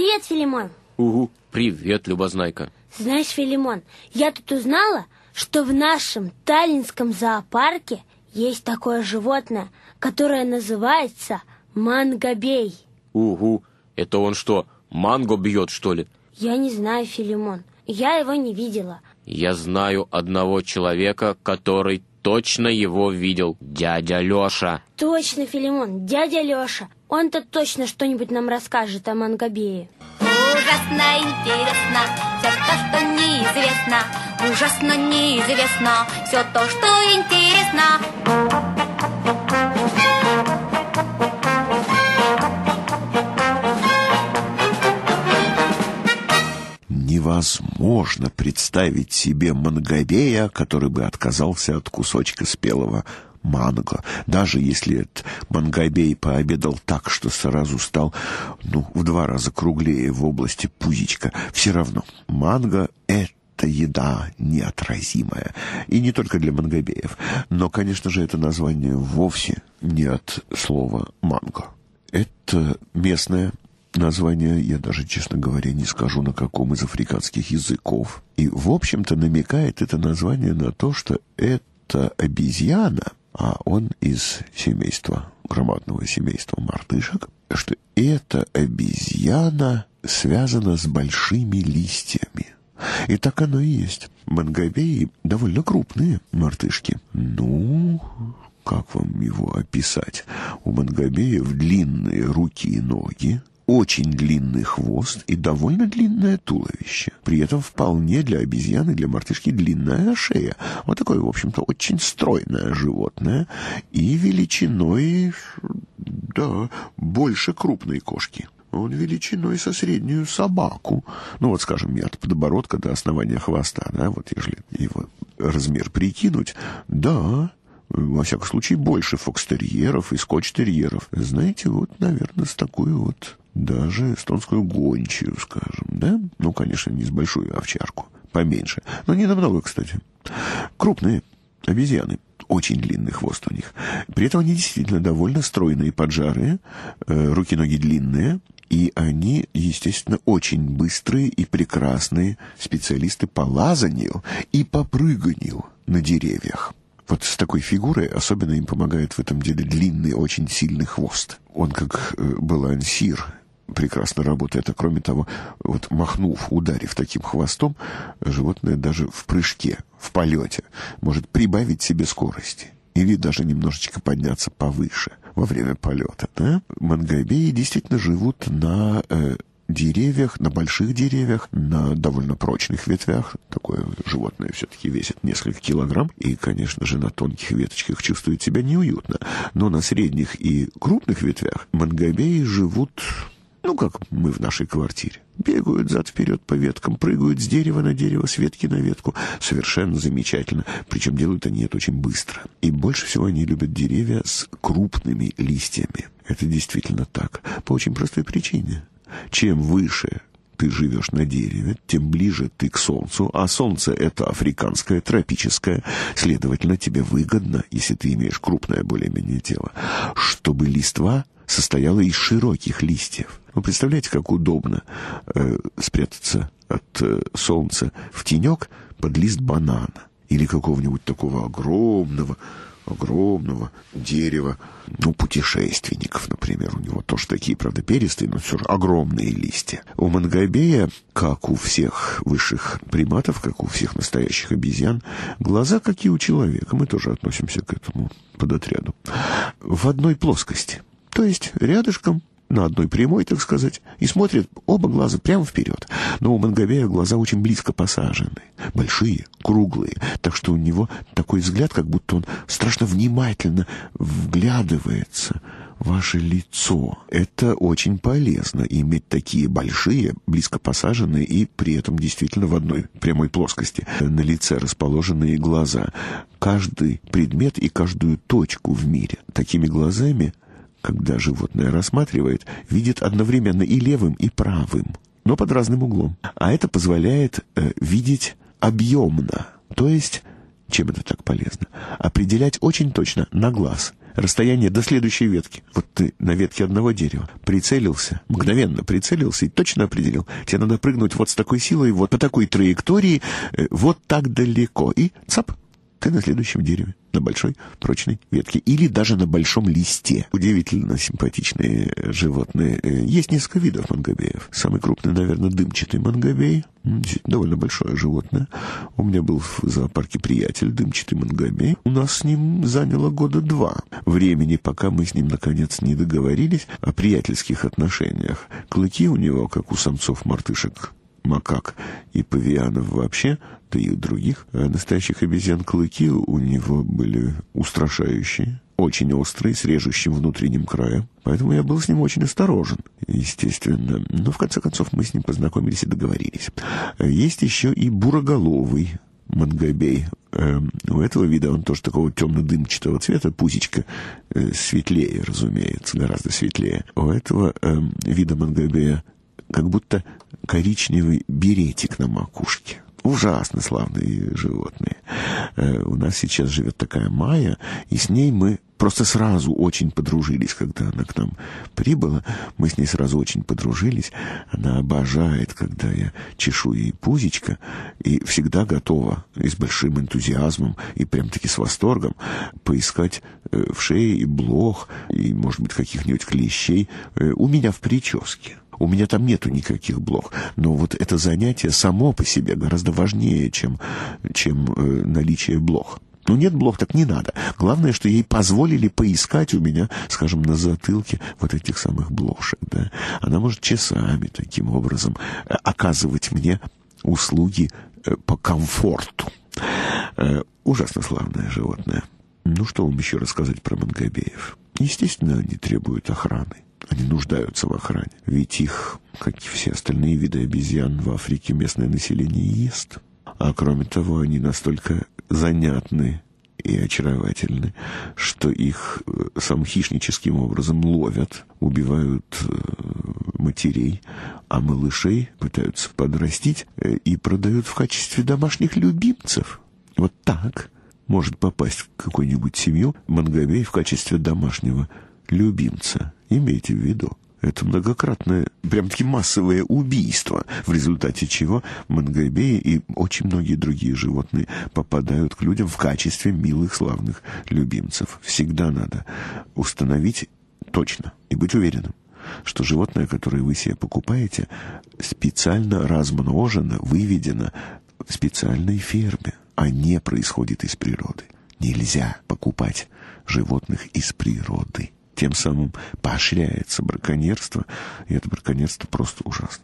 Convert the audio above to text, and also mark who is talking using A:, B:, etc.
A: Привет, Филимон.
B: Угу, привет, Любознайка.
A: Знаешь, Филимон, я тут узнала, что в нашем таллинском зоопарке есть такое животное, которое называется мангобей.
B: Угу, это он что, манго бьет, что ли?
A: Я не знаю, Филимон, я его не видела.
B: Я знаю одного человека, который точно его видел дядя Лёша.
A: Точно, Филимон, дядя Лёша. Он-то точно что-нибудь нам расскажет о Мангабее.
C: Ужасно интересно все то, что неизвестно. Ужасно неизвестно все то, что интересно.
D: невозможно представить себе мангобея, который бы отказался от кусочка спелого манго, даже если этот мангобей пообедал так, что сразу стал, ну, в два раза круглее в области пузичка. Все равно манго — это это еда неотразимая. И не только для мангобеев. Но, конечно же, это название вовсе не от слова «манго». Это местное название я даже, честно говоря, не скажу на каком из африканских языков. И, в общем-то, намекает это название на то, что это обезьяна, а он из семейства, громадного семейства мартышек, что эта обезьяна связана с большими листьями. И так оно и есть. Мангавеи довольно крупные мартышки. Ну, как вам его описать? У мангабеев длинные руки и ноги, очень длинный хвост и довольно длинное туловище. При этом вполне для обезьяны, для мартышки длинная шея. Вот такое, в общем-то, очень стройное животное и величиной, да, больше крупной кошки. Он величиной со среднюю собаку. Ну вот, скажем, от подбородка до основания хвоста, да, вот если его размер прикинуть, да, во всяком случае, больше фокстерьеров и скотчтерьеров. Знаете, вот, наверное, с такой вот даже эстонскую гончую, скажем, да? Ну, конечно, не с большую овчарку, поменьше, но не намного, кстати. Крупные обезьяны, очень длинный хвост у них. При этом они действительно довольно стройные, поджарые, э, руки-ноги длинные, и они, естественно, очень быстрые и прекрасные специалисты по лазанию и по прыганию на деревьях. Вот с такой фигурой особенно им помогает в этом деле длинный, очень сильный хвост. Он как э, балансир прекрасно работает. А кроме того, вот махнув, ударив таким хвостом, животное даже в прыжке, в полете может прибавить себе скорости или даже немножечко подняться повыше во время полета. Да? Мангайбеи действительно живут на э, деревьях, на больших деревьях, на довольно прочных ветвях. Такое животное все-таки весит несколько килограмм, и, конечно же, на тонких веточках чувствует себя неуютно. Но на средних и крупных ветвях мангабеи живут ну, как мы в нашей квартире. Бегают зад-вперед по веткам, прыгают с дерева на дерево, с ветки на ветку. Совершенно замечательно. Причем делают они это очень быстро. И больше всего они любят деревья с крупными листьями. Это действительно так. По очень простой причине. Чем выше ты живешь на дереве, тем ближе ты к солнцу, а солнце — это африканское, тропическое. Следовательно, тебе выгодно, если ты имеешь крупное более-менее тело, чтобы листва состояла из широких листьев. Вы представляете, как удобно э, спрятаться от э, солнца в тенек под лист банана или какого-нибудь такого огромного, огромного дерева, ну, путешественников, например. У него тоже такие, правда, перистые, но все же огромные листья. У мангобея, как у всех высших приматов, как у всех настоящих обезьян, глаза, как и у человека. Мы тоже относимся к этому подотряду. В одной плоскости. То есть рядышком на одной прямой, так сказать, и смотрит оба глаза прямо вперед. Но у Мангобея глаза очень близко посажены, большие, круглые, так что у него такой взгляд, как будто он страшно внимательно вглядывается в ваше лицо. Это очень полезно, иметь такие большие, близко посаженные и при этом действительно в одной прямой плоскости на лице расположенные глаза. Каждый предмет и каждую точку в мире. Такими глазами когда животное рассматривает, видит одновременно и левым, и правым, но под разным углом. А это позволяет э, видеть объемно, то есть, чем это так полезно, определять очень точно, на глаз, расстояние до следующей ветки. Вот ты на ветке одного дерева прицелился, мгновенно прицелился и точно определил. Тебе надо прыгнуть вот с такой силой, вот по такой траектории, э, вот так далеко, и цап, ты на следующем дереве, на большой прочной ветке или даже на большом листе. Удивительно симпатичные э, животные. Э, есть несколько видов мангобеев. Самый крупный, наверное, дымчатый мангобей. Довольно большое животное. У меня был в зоопарке приятель, дымчатый мангобей. У нас с ним заняло года два времени, пока мы с ним, наконец, не договорились о приятельских отношениях. Клыки у него, как у самцов мартышек, макак и павианов вообще, да и других э, настоящих обезьян, клыки у него были устрашающие, очень острые, с режущим внутренним краем. Поэтому я был с ним очень осторожен, естественно. Но в конце концов мы с ним познакомились и договорились. Э, есть еще и буроголовый мангобей. Эм, у этого вида он тоже такого темно-дымчатого цвета, пузичка э, светлее, разумеется, гораздо светлее. У этого эм, вида мангобея как будто коричневый беретик на макушке. Ужасно славные животные. Э, у нас сейчас живет такая Майя, и с ней мы просто сразу очень подружились, когда она к нам прибыла. Мы с ней сразу очень подружились. Она обожает, когда я чешу ей пузичко, и всегда готова и с большим энтузиазмом, и прям-таки с восторгом поискать э, в шее и блох, и, может быть, каких-нибудь клещей э, у меня в прическе. У меня там нету никаких блох. Но вот это занятие само по себе гораздо важнее, чем, чем э, наличие блох. Ну нет блох, так не надо. Главное, что ей позволили поискать у меня, скажем, на затылке вот этих самых блошек, да. Она может часами таким образом э, оказывать мне услуги э, по комфорту. Э, ужасно славное животное. Ну что вам еще рассказать про Мангабеев? Естественно, они требуют охраны они нуждаются в охране. Ведь их, как и все остальные виды обезьян, в Африке местное население ест. А кроме того, они настолько занятны и очаровательны, что их э, сам хищническим образом ловят, убивают э, матерей, а малышей пытаются подрастить э, и продают в качестве домашних любимцев. Вот так может попасть в какую-нибудь семью Мангомей в качестве домашнего любимца – имейте в виду, это многократное, прям-таки массовое убийство, в результате чего мангобеи и очень многие другие животные попадают к людям в качестве милых, славных любимцев. Всегда надо установить точно и быть уверенным, что животное, которое вы себе покупаете, специально размножено, выведено в специальной ферме, а не происходит из природы. Нельзя покупать животных из природы тем самым поощряется браконьерство, и это браконьерство просто ужасно.